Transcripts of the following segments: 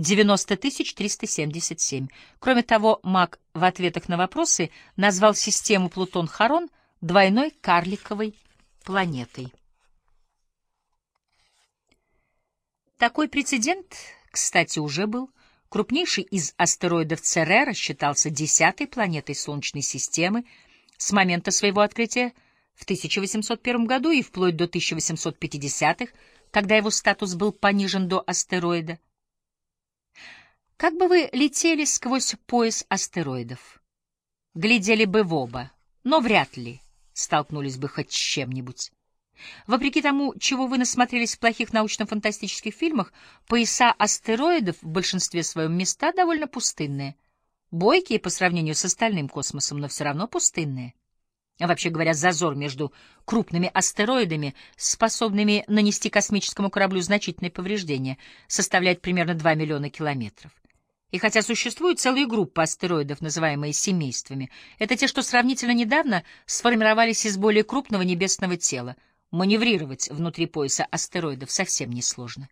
90 377. Кроме того, Мак в ответах на вопросы назвал систему Плутон-Харон двойной карликовой планетой. Такой прецедент, кстати, уже был. Крупнейший из астероидов Церера считался десятой планетой Солнечной системы с момента своего открытия в 1801 году и вплоть до 1850-х, когда его статус был понижен до астероида. Как бы вы летели сквозь пояс астероидов? Глядели бы в оба, но вряд ли столкнулись бы хоть с чем-нибудь. Вопреки тому, чего вы насмотрелись в плохих научно-фантастических фильмах, пояса астероидов в большинстве своем места довольно пустынные. Бойкие по сравнению с остальным космосом, но все равно пустынные. А вообще говоря, зазор между крупными астероидами, способными нанести космическому кораблю значительные повреждения, составляет примерно 2 миллиона километров. И хотя существуют целые группы астероидов, называемые семействами, это те, что сравнительно недавно сформировались из более крупного небесного тела. Маневрировать внутри пояса астероидов совсем несложно.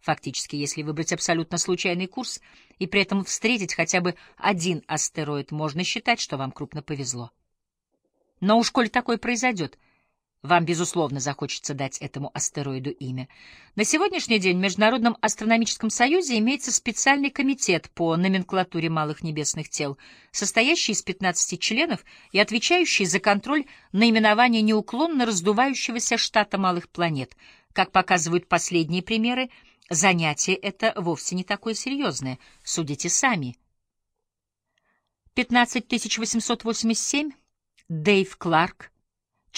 Фактически, если выбрать абсолютно случайный курс и при этом встретить хотя бы один астероид, можно считать, что вам крупно повезло. Но уж коль такое произойдет, вам, безусловно, захочется дать этому астероиду имя. На сегодняшний день в Международном астрономическом союзе имеется специальный комитет по номенклатуре малых небесных тел, состоящий из 15 членов и отвечающий за контроль наименования неуклонно раздувающегося штата малых планет. Как показывают последние примеры, занятие это вовсе не такое серьезное. Судите сами. 15887 Дэйв Кларк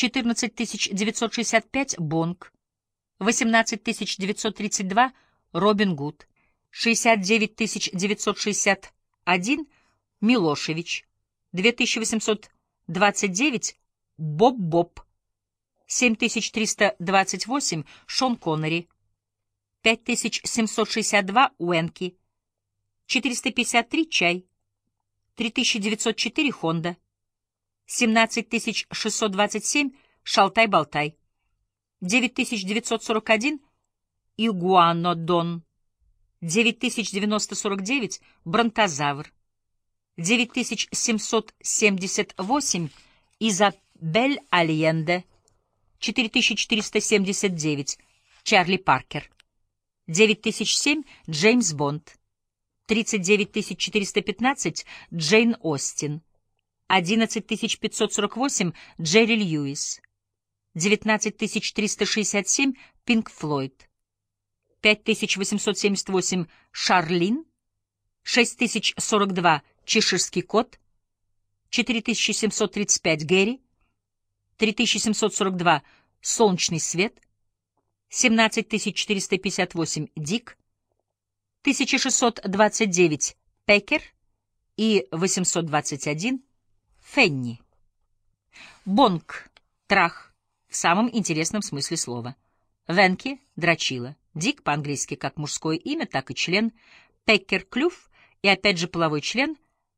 14965 Бонг, 18932 Робин Гуд, 69961 Милошевич, 2829 Боб-Боб, 7328 Шон Коннери, 5762 Уэнки, 453 Чай, 3904 Хонда, 17627 Шалтай-Болтай, 9941 Игуанодон, 9049 Бронтозавр, 9778 Изабель Альенде, 4479 Чарли Паркер, 9007 Джеймс Бонд, 39415 Джейн Остин, 11548 Джерри Льюис, 19367 Пинк Флойд, 5878 Шарлин, 6042 Чеширский кот, 4735 Гэри, 3742 Солнечный свет, 17458 Дик, 1629 Пекер. и 821 Фенни. Бонг — трах, в самом интересном смысле слова. Венки — дрочила. Дик по-английски как мужское имя, так и член. Пеккер — клюв и опять же половой член.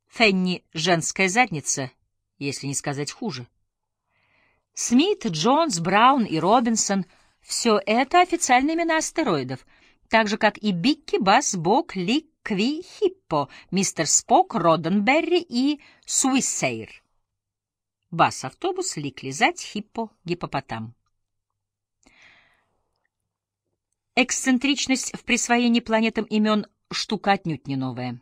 Фенни — женская задница, если не сказать хуже. Смит, Джонс, Браун и Робинсон — все это официальные имена астероидов, так же, как и Бикки, Бас, Бок, Лик, Кви, Хиппо, Мистер Спок, Роденберри и Суисейр. Бас-автобус, лик-лизать, хиппо, гипопотам. Эксцентричность в присвоении планетам имен штука отнюдь не новая.